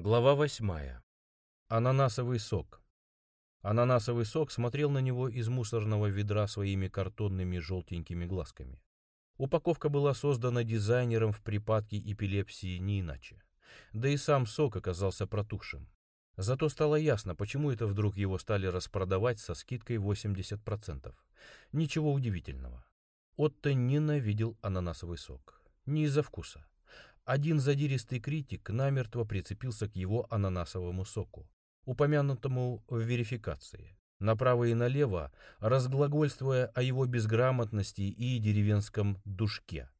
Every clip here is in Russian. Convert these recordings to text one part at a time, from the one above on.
Глава восьмая. Ананасовый сок. Ананасовый сок смотрел на него из мусорного ведра своими картонными желтенькими глазками. Упаковка была создана дизайнером в припадке эпилепсии не иначе. Да и сам сок оказался протухшим. Зато стало ясно, почему это вдруг его стали распродавать со скидкой 80%. Ничего удивительного. Отто ненавидел ананасовый сок. Не из-за вкуса. Один задиристый критик намертво прицепился к его ананасовому соку, упомянутому в верификации, направо и налево, разглагольствуя о его безграмотности и деревенском душке.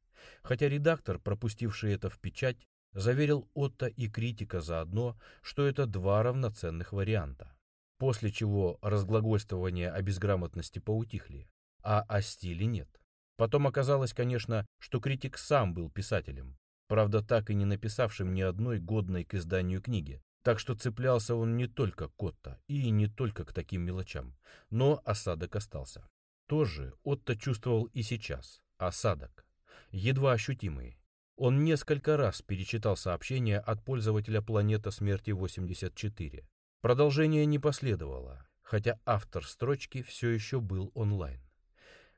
Хотя редактор, пропустивший это в печать, заверил Отто и критика заодно, что это два равноценных варианта. После чего разглагольствования о безграмотности поутихли, а о стиле нет. Потом оказалось, конечно, что критик сам был писателем, правда так и не написавшим ни одной годной к изданию книги. Так что цеплялся он не только к Отто и не только к таким мелочам, но осадок остался. Тоже Отто чувствовал и сейчас. Осадок. Едва ощутимый. Он несколько раз перечитал сообщение от пользователя «Планета смерти 84». Продолжение не последовало, хотя автор строчки все еще был онлайн.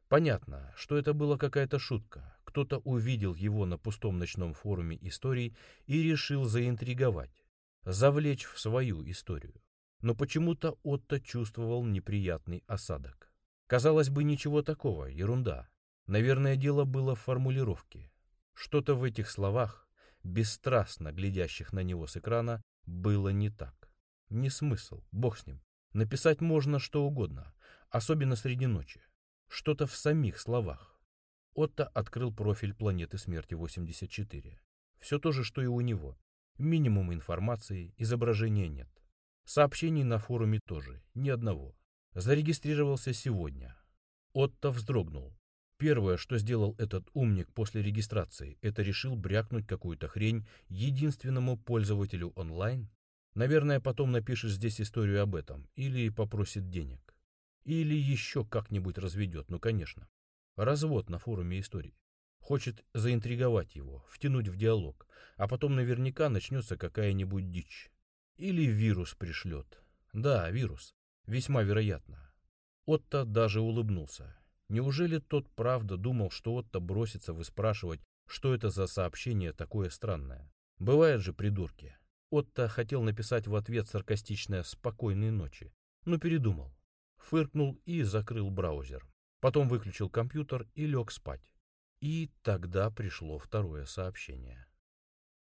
Понятно, что это была какая-то шутка. Кто-то увидел его на пустом ночном форуме историй и решил заинтриговать, завлечь в свою историю. Но почему-то Отто чувствовал неприятный осадок. Казалось бы, ничего такого, ерунда. Наверное, дело было в формулировке. Что-то в этих словах, бесстрастно глядящих на него с экрана, было не так. Не смысл, бог с ним. Написать можно что угодно, особенно среди ночи что-то в самих словах. Отто открыл профиль планеты смерти 84. Все то же, что и у него. Минимум информации, изображения нет. Сообщений на форуме тоже, ни одного. Зарегистрировался сегодня. Отто вздрогнул. Первое, что сделал этот умник после регистрации, это решил брякнуть какую-то хрень единственному пользователю онлайн. Наверное, потом напишет здесь историю об этом или попросит денег. Или еще как-нибудь разведет, ну конечно. Развод на форуме истории. Хочет заинтриговать его, втянуть в диалог, а потом наверняка начнется какая-нибудь дичь. Или вирус пришлет. Да, вирус. Весьма вероятно. Отто даже улыбнулся. Неужели тот правда думал, что Отто бросится выспрашивать, что это за сообщение такое странное? Бывают же придурки. Отто хотел написать в ответ саркастичное «спокойной ночи», но передумал фыркнул и закрыл браузер. Потом выключил компьютер и лег спать. И тогда пришло второе сообщение.